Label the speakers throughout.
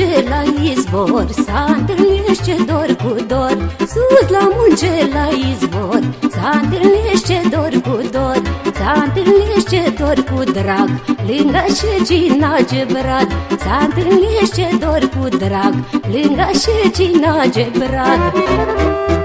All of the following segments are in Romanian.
Speaker 1: munce la izvor S-a întâlnit ce dor cu dor. Sus la munce la izvor S-a întâlnit ce dor cu dor. S-a întâlnit ce dor cu drag Lângă cina ce brad S-a întâlnit ce dor cu drag Lângă cina ce brad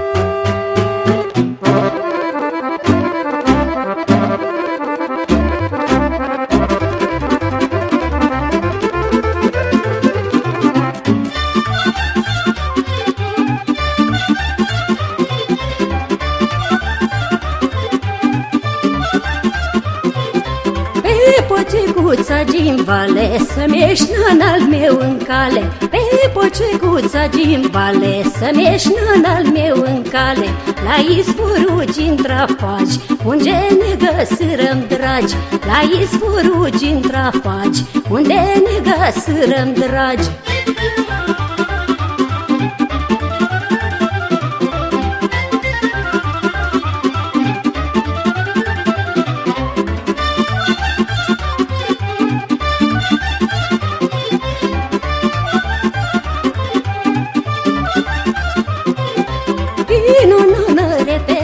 Speaker 1: pocecuța din vale Să-mi ești al meu în cale. Pe pocecuța din vale Să-mi ești al meu în cale. La izvorul din trafaci Unde ne găsărăm dragi. La izvorul din trafaci Unde ne găsărăm dragi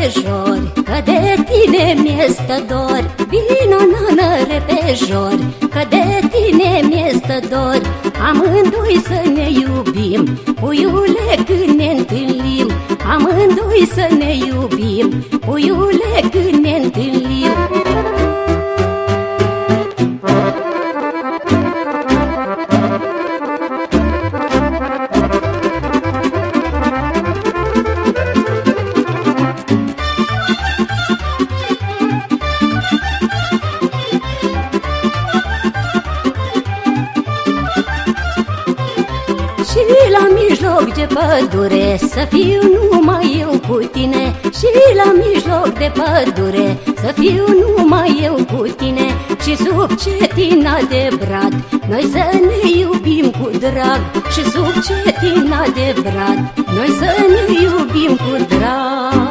Speaker 1: repejor, că de tine mi-este dor. Vino, nană, repejor, că de tine mi-este dor. Amândoi să ne iubim, puiule când ne întâlnim. Amândoi să ne iubim, puiule când Și la mijloc de pădure Să fiu numai eu cu tine. Și la mijloc de pădure Să fiu numai eu cu tine. Și sub cetina de brad Noi să ne iubim cu drag. Și sub cetina de brad Noi să ne iubim cu drag